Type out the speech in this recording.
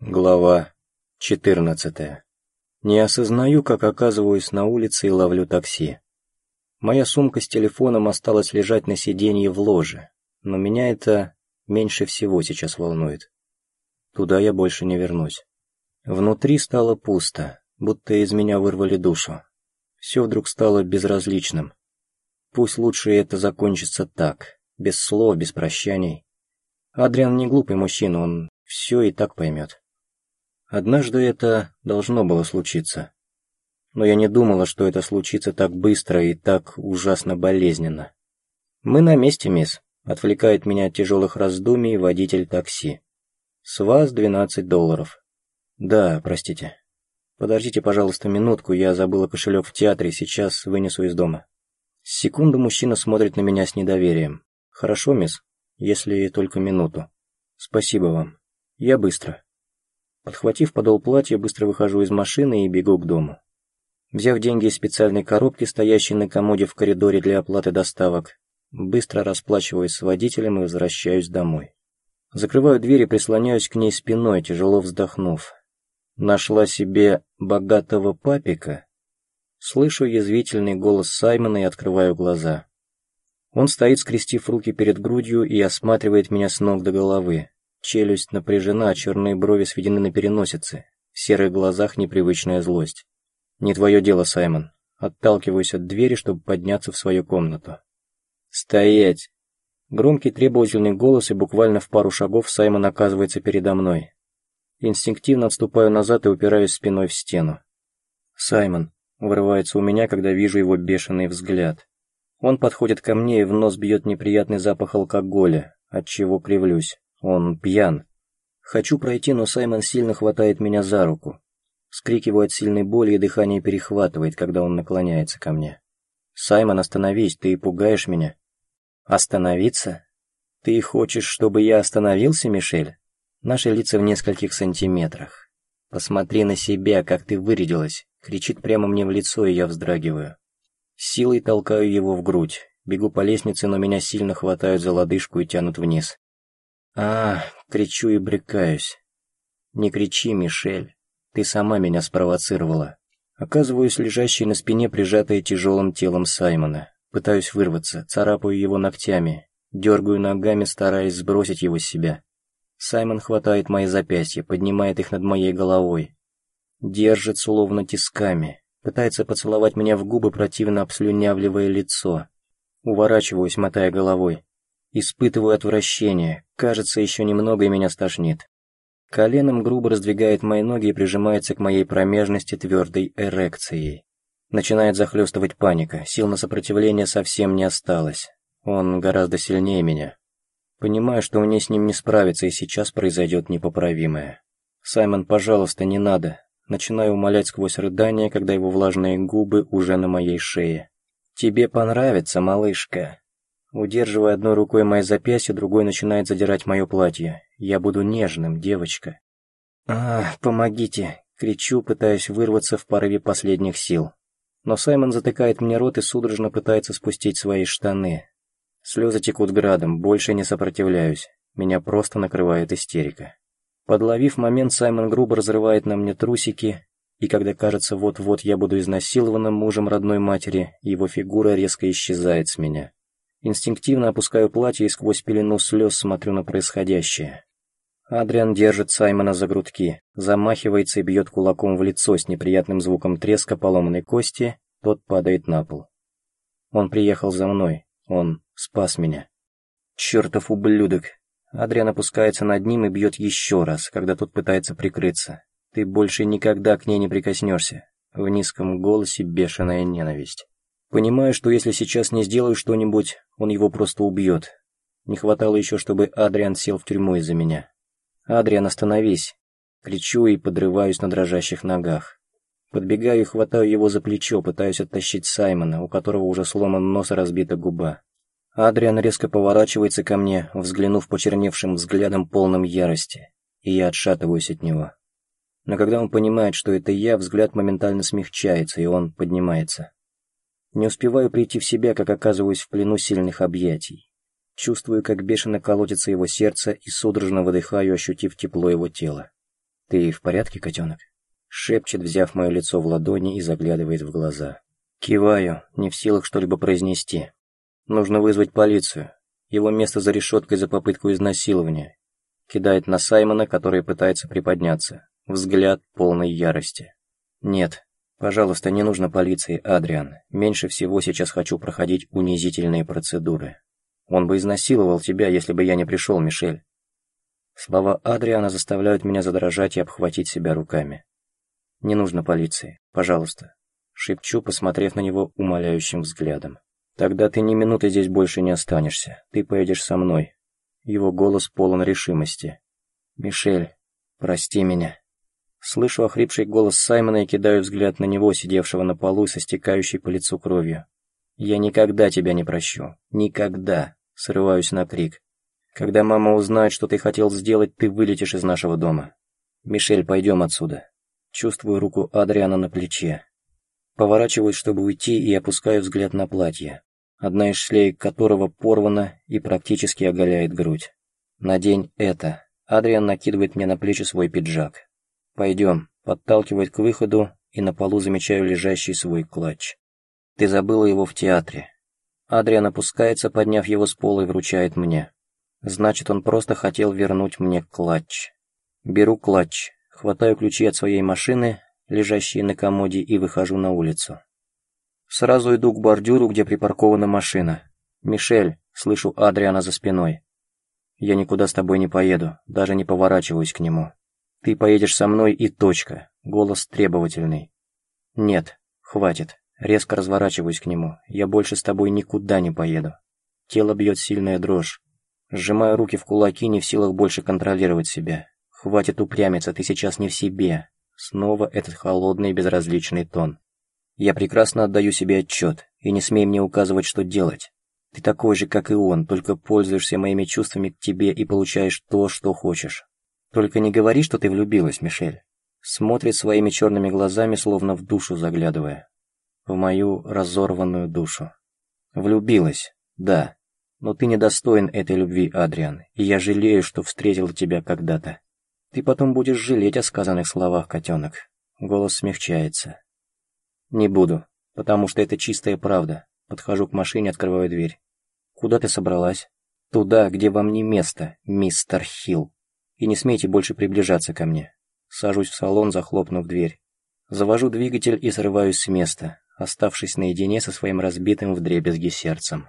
Глава 14. Не осознаю, как оказываюсь на улице и ловлю такси. Моя сумка с телефоном осталась лежать на сиденье в ложе, но меня это меньше всего сейчас волнует. Туда я больше не вернусь. Внутри стало пусто, будто из меня вырвали душу. Все вдруг стало безразличным. Пусть лучше это закончится так, без слов, без прощаний. Адриан не глупый мужчина, он все и так поймет. Однажды это должно было случиться. Но я не думала, что это случится так быстро и так ужасно болезненно. «Мы на месте, мисс», — отвлекает меня от тяжелых раздумий водитель такси. «С вас 12 долларов». «Да, простите. Подождите, пожалуйста, минутку, я забыла кошелек в театре, сейчас вынесу из дома». Секунду мужчина смотрит на меня с недоверием. «Хорошо, мисс, если только минуту. Спасибо вам. Я быстро». Подхватив подол платья, быстро выхожу из машины и бегу к дому. Взяв деньги из специальной коробки, стоящей на комоде в коридоре для оплаты доставок, быстро расплачиваюсь с водителем и возвращаюсь домой. Закрываю дверь и прислоняюсь к ней спиной, тяжело вздохнув. Нашла себе богатого папика? Слышу язвительный голос Саймона и открываю глаза. Он стоит, скрестив руки перед грудью и осматривает меня с ног до головы. Челюсть напряжена, черные брови сведены на переносице. В серых глазах непривычная злость. «Не твое дело, Саймон». Отталкиваюсь от двери, чтобы подняться в свою комнату. «Стоять!» Громкий требовательный голос, и буквально в пару шагов Саймон оказывается передо мной. Инстинктивно отступаю назад и упираюсь спиной в стену. «Саймон», вырывается у меня, когда вижу его бешеный взгляд. Он подходит ко мне и в нос бьет неприятный запах алкоголя, от чего кривлюсь. Он пьян. Хочу пройти, но Саймон сильно хватает меня за руку. Скрикиваю от сильной боли, и дыхание перехватывает, когда он наклоняется ко мне. «Саймон, остановись, ты пугаешь меня». «Остановиться? Ты хочешь, чтобы я остановился, Мишель?» Наши лица в нескольких сантиметрах. «Посмотри на себя, как ты вырядилась!» Кричит прямо мне в лицо, и я вздрагиваю. Силой толкаю его в грудь. Бегу по лестнице, но меня сильно хватают за лодыжку и тянут вниз. А, кричу и брекаюсь. Не кричи, Мишель. Ты сама меня спровоцировала. Оказываюсь лежащей на спине, прижатой тяжелым телом Саймона. Пытаюсь вырваться, царапаю его ногтями, дергаю ногами, стараясь сбросить его с себя. Саймон хватает мои запястья, поднимает их над моей головой. Держит словно тисками, пытается поцеловать меня в губы, противно обслюнявливая лицо. Уворачиваюсь, мотая головой. Испытываю отвращение, кажется, еще немного и меня стошнит. Коленом грубо раздвигает мои ноги и прижимается к моей промежности твердой эрекцией. Начинает захлестывать паника, сил на сопротивление совсем не осталось. Он гораздо сильнее меня. Понимаю, что мне с ним не справиться, и сейчас произойдет непоправимое. «Саймон, пожалуйста, не надо». Начинаю умолять сквозь рыдания, когда его влажные губы уже на моей шее. «Тебе понравится, малышка», Удерживая одной рукой мои запястья, другой начинает задирать мое платье. Я буду нежным, девочка. «А, помогите!» — кричу, пытаясь вырваться в порыве последних сил. Но Саймон затыкает мне рот и судорожно пытается спустить свои штаны. Слезы текут градом, больше не сопротивляюсь. Меня просто накрывает истерика. Подловив момент, Саймон грубо разрывает на мне трусики, и когда кажется, вот-вот я буду изнасилованным мужем родной матери, его фигура резко исчезает с меня. Инстинктивно опускаю платье и сквозь пелену слез смотрю на происходящее. Адриан держит Саймона за грудки, замахивается и бьет кулаком в лицо с неприятным звуком треска поломанной кости, тот падает на пол. Он приехал за мной, он спас меня. Чертов ублюдок. Адриан опускается над ним и бьет еще раз, когда тот пытается прикрыться. Ты больше никогда к ней не прикоснешься. В низком голосе бешеная ненависть. Понимаю, что если сейчас не сделаю что-нибудь, он его просто убьет. Не хватало еще, чтобы Адриан сел в тюрьму из-за меня. «Адриан, остановись!» Кричу и подрываюсь на дрожащих ногах. Подбегаю и хватаю его за плечо, пытаюсь оттащить Саймона, у которого уже сломан нос и разбита губа. Адриан резко поворачивается ко мне, взглянув почерневшим взглядом полным ярости, и я отшатываюсь от него. Но когда он понимает, что это я, взгляд моментально смягчается, и он поднимается. Не успеваю прийти в себя, как оказываюсь в плену сильных объятий. Чувствую, как бешено колотится его сердце и судорожно выдыхаю, ощутив тепло его тела. «Ты в порядке, котенок?» Шепчет, взяв мое лицо в ладони и заглядывает в глаза. Киваю, не в силах что-либо произнести. Нужно вызвать полицию. Его место за решеткой за попытку изнасилования. Кидает на Саймона, который пытается приподняться. Взгляд полной ярости. «Нет, пожалуйста, не нужно полиции, Адриан. Меньше всего сейчас хочу проходить унизительные процедуры. Он бы изнасиловал тебя, если бы я не пришел, Мишель». Слова Адриана заставляют меня задрожать и обхватить себя руками. «Не нужно полиции, пожалуйста», — шепчу, посмотрев на него умоляющим взглядом. «Тогда ты ни минуты здесь больше не останешься. Ты поедешь со мной». Его голос полон решимости. «Мишель, прости меня». Слышу охрипший голос Саймона и кидаю взгляд на него, сидевшего на полу со стекающей по лицу кровью. «Я никогда тебя не прощу. Никогда!» Срываюсь на крик. «Когда мама узнает, что ты хотел сделать, ты вылетишь из нашего дома. Мишель, пойдем отсюда». Чувствую руку Адриана на плече. Поворачиваюсь, чтобы уйти, и опускаю взгляд на платье, одна из шлеек которого порвана и практически оголяет грудь. «Надень это». Адриан накидывает мне на плечи свой пиджак. «Пойдем», подталкивает к выходу, и на полу замечаю лежащий свой клатч. «Ты забыла его в театре». Адриан опускается, подняв его с пола и вручает мне. Значит, он просто хотел вернуть мне клатч. Беру клатч, Хватаю ключи от своей машины, лежащие на комоде, и выхожу на улицу. Сразу иду к бордюру, где припаркована машина. «Мишель», слышу Адриана за спиной. «Я никуда с тобой не поеду, даже не поворачиваюсь к нему. Ты поедешь со мной и точка», голос требовательный. «Нет, хватит». Резко разворачиваюсь к нему. «Я больше с тобой никуда не поеду». Тело бьет сильная дрожь. Сжимаю руки в кулаки, не в силах больше контролировать себя. «Хватит упрямиться, ты сейчас не в себе». Снова этот холодный безразличный тон. «Я прекрасно отдаю себе отчет, и не смей мне указывать, что делать. Ты такой же, как и он, только пользуешься моими чувствами к тебе и получаешь то, что хочешь. Только не говори, что ты влюбилась, Мишель». Смотрит своими черными глазами, словно в душу заглядывая. В мою разорванную душу. Влюбилась, да. Но ты недостоин этой любви, Адриан, и я жалею, что встретил тебя когда-то. Ты потом будешь жалеть о сказанных словах, котенок. Голос смягчается. Не буду, потому что это чистая правда. Подхожу к машине, открываю дверь. Куда ты собралась? Туда, где вам не место, мистер Хилл. И не смейте больше приближаться ко мне. Сажусь в салон, захлопнув дверь. Завожу двигатель и срываюсь с места, оставшись наедине со своим разбитым вдребезги сердцем.